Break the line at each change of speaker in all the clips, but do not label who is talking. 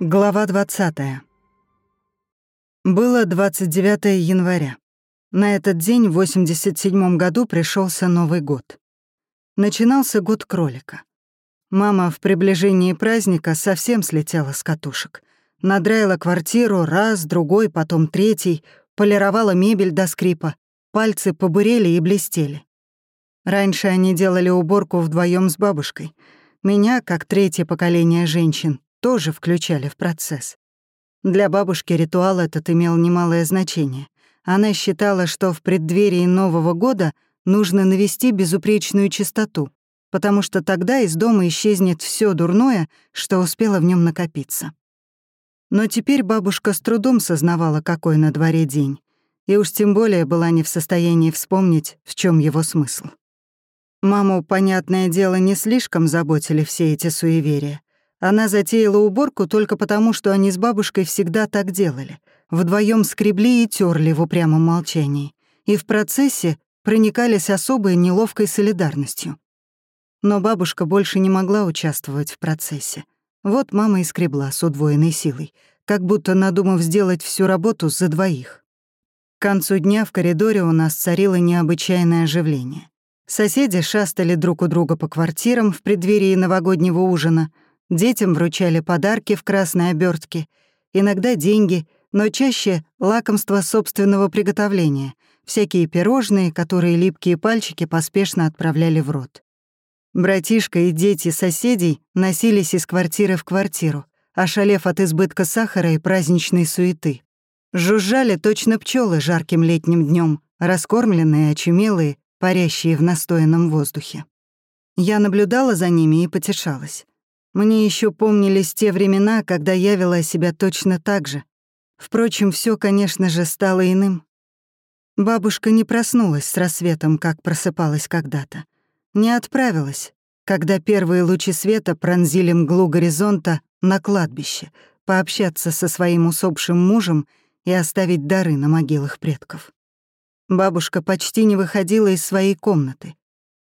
Глава 20. Было 29 января. На этот день в 87 году пришелся Новый год. Начинался год кролика. Мама в приближении праздника совсем слетела с катушек. Надраила квартиру раз, другой, потом третий, полировала мебель до скрипа, пальцы побурели и блестели. Раньше они делали уборку вдвоем с бабушкой. Меня, как третье поколение женщин, тоже включали в процесс. Для бабушки ритуал этот имел немалое значение. Она считала, что в преддверии Нового года нужно навести безупречную чистоту, потому что тогда из дома исчезнет все дурное, что успело в нем накопиться. Но теперь бабушка с трудом сознавала, какой на дворе день, и уж тем более была не в состоянии вспомнить, в чем его смысл. Маму, понятное дело, не слишком заботили все эти суеверия, она затеяла уборку только потому, что они с бабушкой всегда так делали. Вдвоем скребли и терли в упрямом молчании. И в процессе проникались особой неловкой солидарностью. Но бабушка больше не могла участвовать в процессе. Вот мама и скребла с удвоенной силой, как будто надумав сделать всю работу за двоих. К концу дня в коридоре у нас царило необычайное оживление. Соседи шастали друг у друга по квартирам в преддверии новогоднего ужина — Детям вручали подарки в красной обертке, иногда деньги, но чаще лакомства собственного приготовления, всякие пирожные, которые липкие пальчики поспешно отправляли в рот. Братишка и дети соседей носились из квартиры в квартиру, ошалев от избытка сахара и праздничной суеты. Жужжали точно пчелы жарким летним днем, раскормленные, очумелые, парящие в настоянном воздухе. Я наблюдала за ними и потешалась. Мне еще помнились те времена, когда я вела себя точно так же. Впрочем, все, конечно же, стало иным. Бабушка не проснулась с рассветом, как просыпалась когда-то. Не отправилась, когда первые лучи света пронзили мглу горизонта на кладбище, пообщаться со своим усопшим мужем и оставить дары на могилах предков. Бабушка почти не выходила из своей комнаты.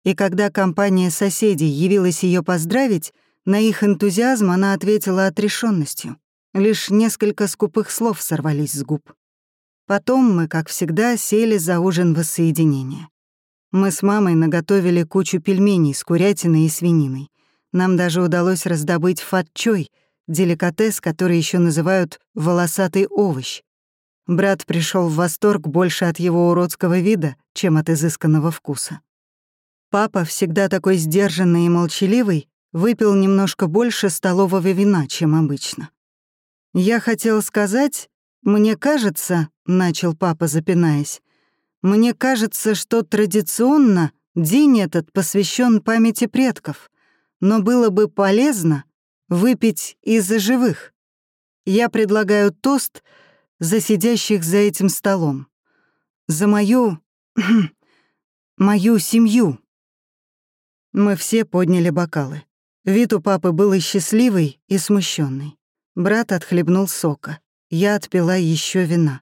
И когда компания соседей явилась ее поздравить, на их энтузиазм она ответила отрешенностью. Лишь несколько скупых слов сорвались с губ. Потом мы, как всегда, сели за ужин воссоединения. Мы с мамой наготовили кучу пельменей с курятиной и свининой. Нам даже удалось раздобыть фатчой, деликатес, который еще называют «волосатый овощ». Брат пришел в восторг больше от его уродского вида, чем от изысканного вкуса. Папа, всегда такой сдержанный и молчаливый, выпил немножко больше столового вина, чем обычно. «Я хотел сказать, мне кажется», — начал папа, запинаясь, «мне кажется, что традиционно день этот посвящен памяти предков, но было бы полезно выпить из-за живых. Я предлагаю тост за сидящих за этим столом. За мою... мою семью». Мы все подняли бокалы. Вид у папы был и счастливый, и смущенный. Брат отхлебнул сока. Я отпила еще вина.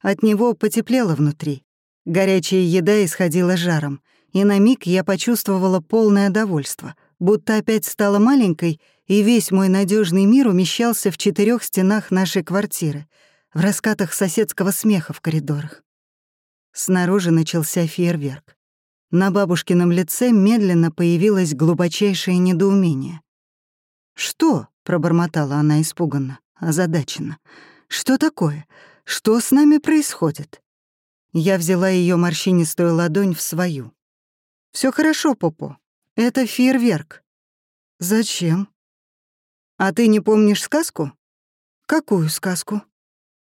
От него потеплело внутри. Горячая еда исходила жаром, и на миг я почувствовала полное довольство, будто опять стала маленькой, и весь мой надежный мир умещался в четырех стенах нашей квартиры, в раскатах соседского смеха в коридорах. Снаружи начался фейерверк. На бабушкином лице медленно появилось глубочайшее недоумение. «Что?» — пробормотала она испуганно, озадаченно. «Что такое? Что с нами происходит?» Я взяла ее морщинистую ладонь в свою. Все хорошо, Попо. Это фейерверк». «Зачем?» «А ты не помнишь сказку?» «Какую сказку?»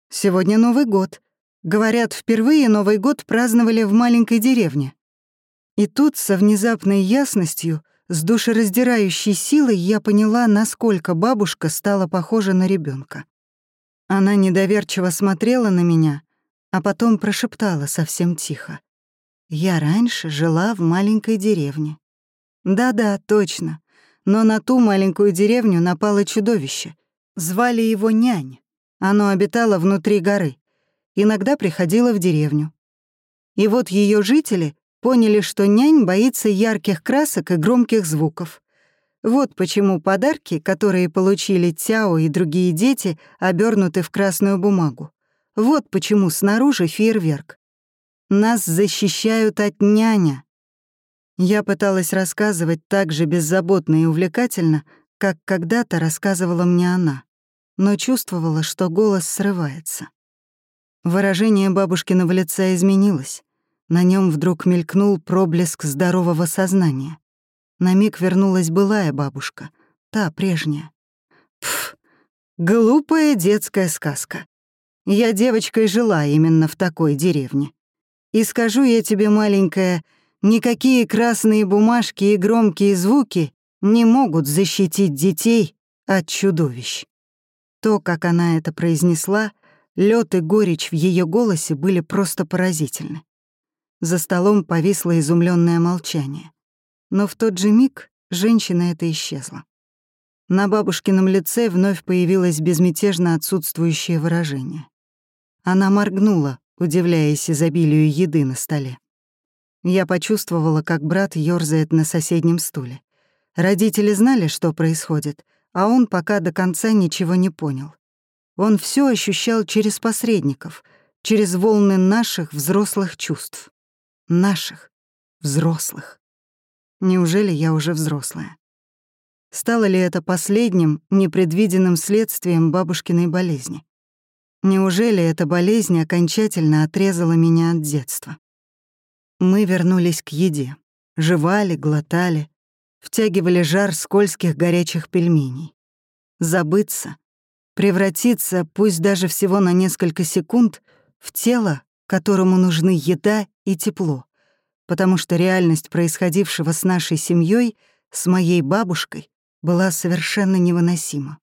«Сегодня Новый год. Говорят, впервые Новый год праздновали в маленькой деревне. И тут, со внезапной ясностью, с душераздирающей силой, я поняла, насколько бабушка стала похожа на ребенка. Она недоверчиво смотрела на меня, а потом прошептала совсем тихо. «Я раньше жила в маленькой деревне». «Да-да, точно. Но на ту маленькую деревню напало чудовище. Звали его Нянь. Оно обитало внутри горы. иногда приходила в деревню. И вот ее жители поняли, что нянь боится ярких красок и громких звуков. Вот почему подарки, которые получили Тяо и другие дети, обернуты в красную бумагу. Вот почему снаружи фейерверк. Нас защищают от няня. Я пыталась рассказывать так же беззаботно и увлекательно, как когда-то рассказывала мне она, но чувствовала, что голос срывается. Выражение бабушкиного лица изменилось. На нем вдруг мелькнул проблеск здорового сознания. На миг вернулась былая бабушка, та прежняя. Пф, глупая детская сказка. Я девочкой жила именно в такой деревне. И скажу я тебе, маленькая, никакие красные бумажки и громкие звуки не могут защитить детей от чудовищ. То, как она это произнесла, лед и горечь в ее голосе были просто поразительны. За столом повисло изумленное молчание. Но в тот же миг женщина это исчезла. На бабушкином лице вновь появилось безмятежно отсутствующее выражение. Она моргнула, удивляясь изобилию еды на столе. Я почувствовала, как брат ёрзает на соседнем стуле. Родители знали, что происходит, а он пока до конца ничего не понял. Он все ощущал через посредников, через волны наших взрослых чувств. Наших взрослых. Неужели я уже взрослая? Стало ли это последним, непредвиденным следствием бабушкиной болезни? Неужели эта болезнь окончательно отрезала меня от детства? Мы вернулись к еде. Жевали, глотали, втягивали жар скользких горячих пельменей. Забыться, превратиться, пусть даже всего на несколько секунд, в тело, которому нужны еда и тепло, потому что реальность происходившего с нашей семьей, с моей бабушкой, была совершенно невыносима.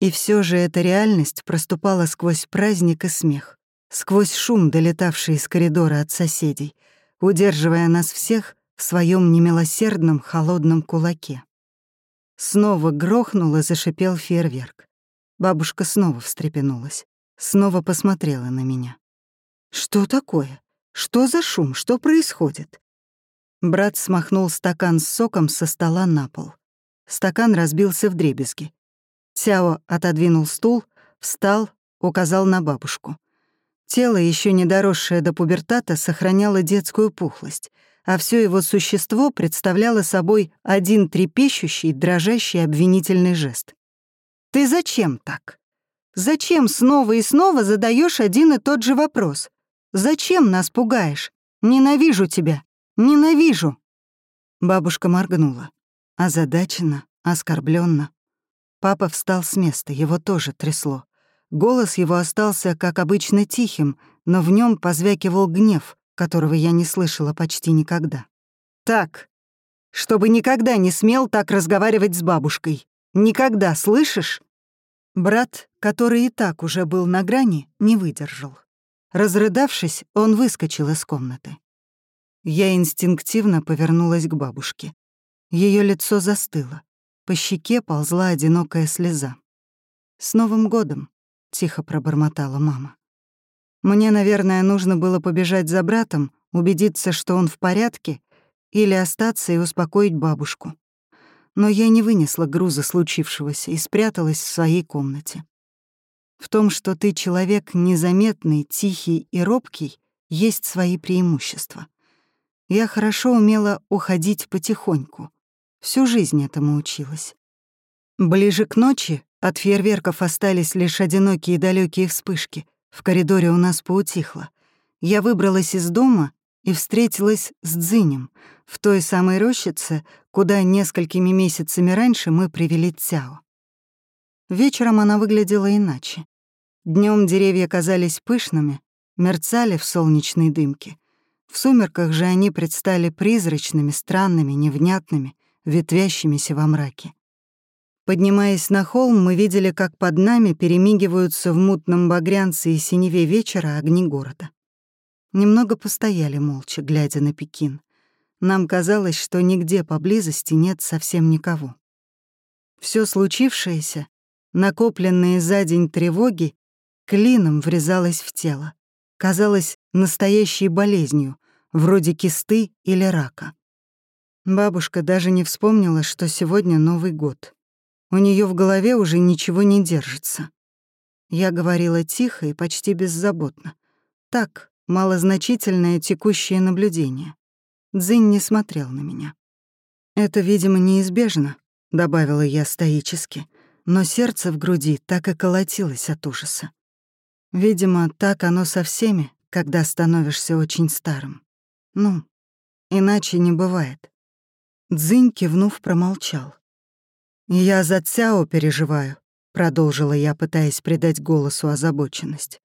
И все же эта реальность проступала сквозь праздник и смех, сквозь шум, долетавший из коридора от соседей, удерживая нас всех в своем немилосердном холодном кулаке. Снова грохнул и зашипел фейерверк. Бабушка снова встрепенулась, снова посмотрела на меня. «Что такое? Что за шум? Что происходит?» Брат смахнул стакан с соком со стола на пол. Стакан разбился в дребезги. Сяо отодвинул стул, встал, указал на бабушку. Тело, еще не доросшее до пубертата, сохраняло детскую пухлость, а все его существо представляло собой один трепещущий, дрожащий обвинительный жест. «Ты зачем так? Зачем снова и снова задаешь один и тот же вопрос? Зачем нас пугаешь? Ненавижу тебя! Ненавижу!» Бабушка моргнула. Озадаченно, оскорбленно. Папа встал с места, его тоже трясло. Голос его остался, как обычно, тихим, но в нем позвякивал гнев, которого я не слышала почти никогда. «Так, чтобы никогда не смел так разговаривать с бабушкой. Никогда, слышишь?» Брат, который и так уже был на грани, не выдержал. Разрыдавшись, он выскочил из комнаты. Я инстинктивно повернулась к бабушке. Ее лицо застыло. По щеке ползла одинокая слеза. «С Новым годом!» — тихо пробормотала мама. Мне, наверное, нужно было побежать за братом, убедиться, что он в порядке, или остаться и успокоить бабушку. Но я не вынесла груза случившегося и спряталась в своей комнате. В том, что ты человек незаметный, тихий и робкий, есть свои преимущества. Я хорошо умела уходить потихоньку, Всю жизнь этому училась. Ближе к ночи от фейерверков остались лишь одинокие далекие вспышки. В коридоре у нас поутихло. Я выбралась из дома и встретилась с Дзинем в той самой рощице, куда несколькими месяцами раньше мы привели Цяо. Вечером она выглядела иначе. Днем деревья казались пышными, мерцали в солнечной дымке. В сумерках же они предстали призрачными, странными, невнятными, ветвящимися во мраке. Поднимаясь на холм, мы видели, как под нами перемигиваются в мутном багрянце и синеве вечера огни города. Немного постояли молча, глядя на Пекин. Нам казалось, что нигде поблизости нет совсем никого. Все случившееся, накопленные за день тревоги, клином врезалось в тело, казалась настоящей болезнью, вроде кисты или рака. Бабушка даже не вспомнила, что сегодня Новый год. У нее в голове уже ничего не держится. Я говорила тихо и почти беззаботно. Так, малозначительное текущее наблюдение. Дзинь не смотрел на меня. «Это, видимо, неизбежно», — добавила я стоически, но сердце в груди так и колотилось от ужаса. Видимо, так оно со всеми, когда становишься очень старым. Ну, иначе не бывает. Дзинь, кивнув, промолчал. «Я за Цяо переживаю», — продолжила я, пытаясь придать голосу озабоченность.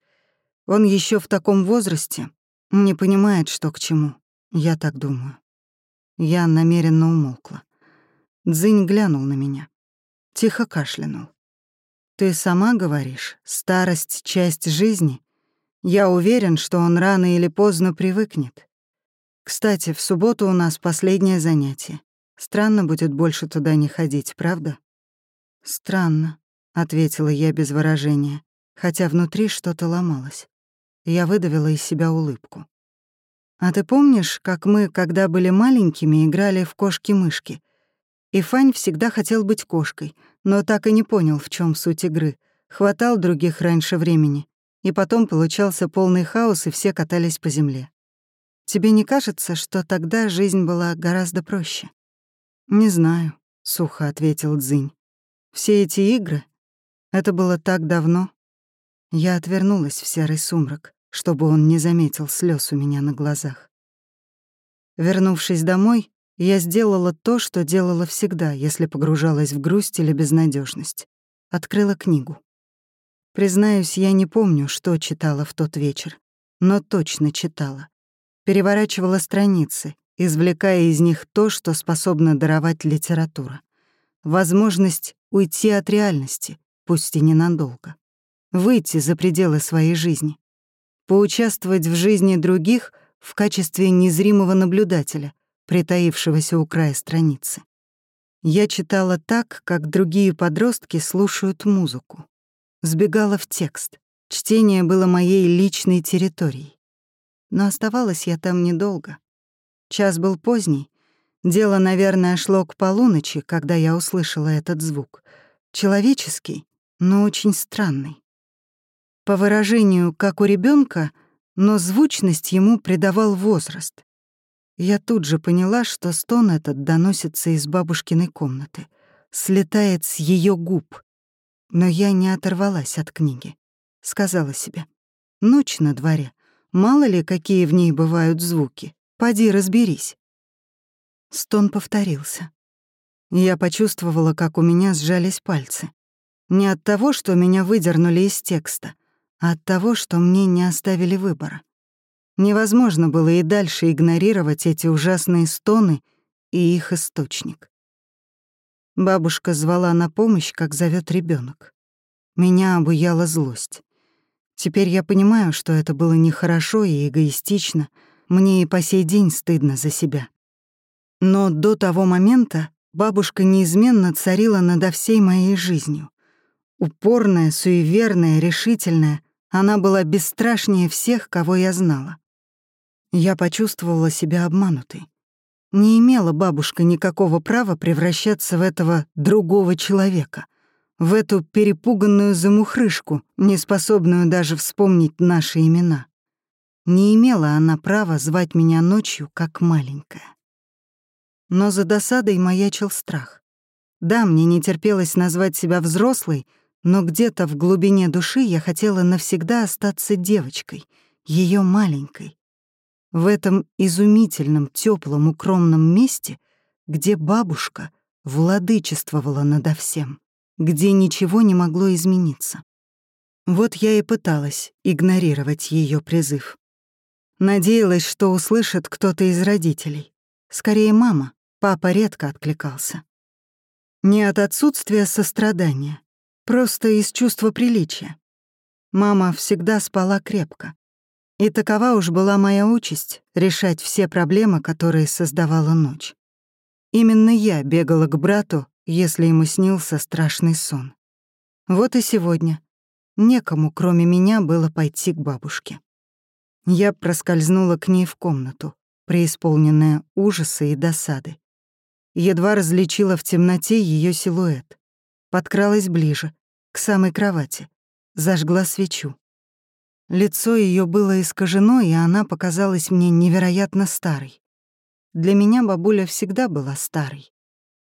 «Он еще в таком возрасте, не понимает, что к чему. Я так думаю». Я намеренно умолкла. Дзинь глянул на меня. Тихо кашлянул. «Ты сама говоришь, старость — часть жизни. Я уверен, что он рано или поздно привыкнет. Кстати, в субботу у нас последнее занятие. Странно будет больше туда не ходить, правда? Странно, ответила я без выражения, хотя внутри что-то ломалось. Я выдавила из себя улыбку. А ты помнишь, как мы, когда были маленькими, играли в кошки-мышки? И Фань всегда хотел быть кошкой, но так и не понял, в чем суть игры. Хватал других раньше времени. И потом получался полный хаос, и все катались по земле. Тебе не кажется, что тогда жизнь была гораздо проще? «Не знаю», — сухо ответил Дзинь. «Все эти игры? Это было так давно». Я отвернулась в серый сумрак, чтобы он не заметил слез у меня на глазах. Вернувшись домой, я сделала то, что делала всегда, если погружалась в грусть или безнадежность. Открыла книгу. Признаюсь, я не помню, что читала в тот вечер, но точно читала. Переворачивала страницы, извлекая из них то, что способна даровать литература. Возможность уйти от реальности, пусть и ненадолго. Выйти за пределы своей жизни. Поучаствовать в жизни других в качестве незримого наблюдателя, притаившегося у края страницы. Я читала так, как другие подростки слушают музыку. Сбегала в текст. Чтение было моей личной территорией. Но оставалась я там недолго. Час был поздний. Дело, наверное, шло к полуночи, когда я услышала этот звук. Человеческий, но очень странный. По выражению, как у ребенка, но звучность ему придавал возраст. Я тут же поняла, что стон этот доносится из бабушкиной комнаты, слетает с ее губ. Но я не оторвалась от книги. Сказала себе, ночь на дворе, мало ли какие в ней бывают звуки. Поди разберись». Стон повторился. Я почувствовала, как у меня сжались пальцы. Не от того, что меня выдернули из текста, а от того, что мне не оставили выбора. Невозможно было и дальше игнорировать эти ужасные стоны и их источник. Бабушка звала на помощь, как зовет ребенок. Меня обуяла злость. Теперь я понимаю, что это было нехорошо и эгоистично — мне и по сей день стыдно за себя. Но до того момента бабушка неизменно царила надо всей моей жизнью. Упорная, суеверная, решительная, она была бесстрашнее всех, кого я знала. Я почувствовала себя обманутой. Не имела бабушка никакого права превращаться в этого другого человека, в эту перепуганную замухрышку, неспособную даже вспомнить наши имена. Не имела она права звать меня ночью, как маленькая. Но за досадой маячил страх. Да, мне не терпелось назвать себя взрослой, но где-то в глубине души я хотела навсегда остаться девочкой, ее маленькой. В этом изумительном, теплом, укромном месте, где бабушка владычествовала надо всем, где ничего не могло измениться. Вот я и пыталась игнорировать ее призыв. Надеялась, что услышит кто-то из родителей. Скорее, мама. Папа редко откликался. Не от отсутствия сострадания, просто из чувства приличия. Мама всегда спала крепко. И такова уж была моя участь — решать все проблемы, которые создавала ночь. Именно я бегала к брату, если ему снился страшный сон. Вот и сегодня. Некому, кроме меня, было пойти к бабушке. Я проскользнула к ней в комнату, преисполненная ужаса и досады. Едва различила в темноте ее силуэт. Подкралась ближе, к самой кровати, зажгла свечу. Лицо ее было искажено, и она показалась мне невероятно старой. Для меня бабуля всегда была старой,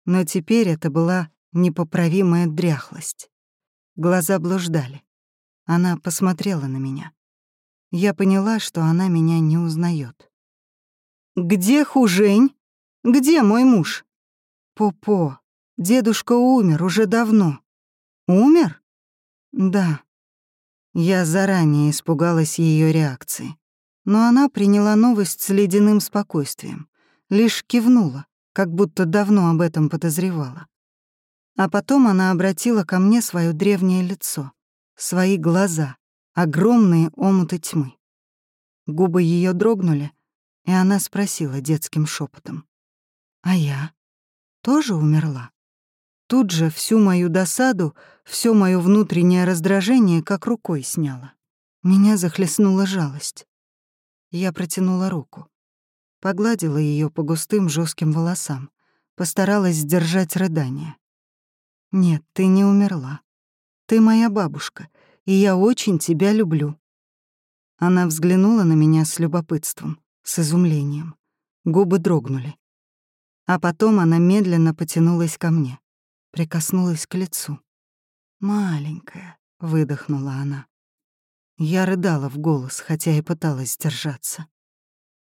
но теперь это была непоправимая дряхлость. Глаза блуждали. Она посмотрела на меня. Я поняла, что она меня не узнает. «Где Хужень? Где мой муж?» «Попо, дедушка умер уже давно». «Умер?» «Да». Я заранее испугалась ее реакции. Но она приняла новость с ледяным спокойствием, лишь кивнула, как будто давно об этом подозревала. А потом она обратила ко мне свое древнее лицо, свои глаза, огромные омуты тьмы. Губы ее дрогнули, и она спросила детским шепотом: «А я тоже умерла?» Тут же всю мою досаду, все мое внутреннее раздражение как рукой сняла. Меня захлестнула жалость. Я протянула руку, погладила ее по густым жестким волосам, постаралась сдержать рыдание. «Нет, ты не умерла. Ты моя бабушка, и я очень тебя люблю». Она взглянула на меня с любопытством, с изумлением. Губы дрогнули. А потом она медленно потянулась ко мне, прикоснулась к лицу. «Маленькая», — выдохнула она. Я рыдала в голос, хотя и пыталась сдержаться.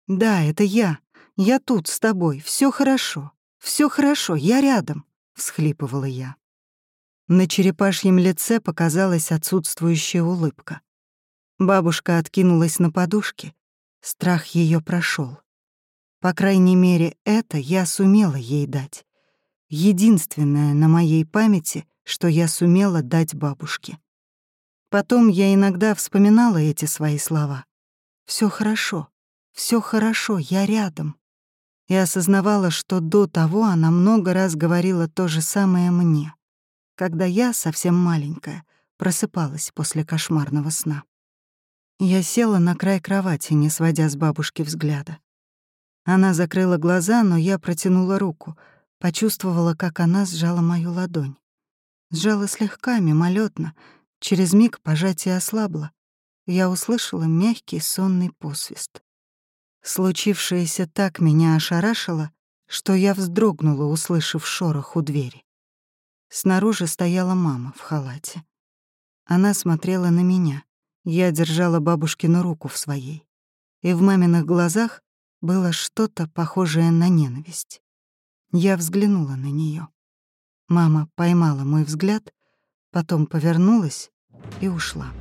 «Да, это я. Я тут с тобой. Все хорошо. Все хорошо. Я рядом», — всхлипывала я. На черепашьем лице показалась отсутствующая улыбка. Бабушка откинулась на подушке. Страх ее прошел. По крайней мере, это я сумела ей дать. Единственное на моей памяти, что я сумела дать бабушке. Потом я иногда вспоминала эти свои слова. Все хорошо, все хорошо, я рядом». И осознавала, что до того она много раз говорила то же самое мне когда я, совсем маленькая, просыпалась после кошмарного сна. Я села на край кровати, не сводя с бабушки взгляда. Она закрыла глаза, но я протянула руку, почувствовала, как она сжала мою ладонь. Сжала слегка, мимолетно, через миг пожатие ослабло. Я услышала мягкий сонный посвист. Случившееся так меня ошарашило, что я вздрогнула, услышав шорох у двери. Снаружи стояла мама в халате. Она смотрела на меня. Я держала бабушкину руку в своей. И в маминых глазах было что-то похожее на ненависть. Я взглянула на нее. Мама поймала мой взгляд, потом повернулась и ушла.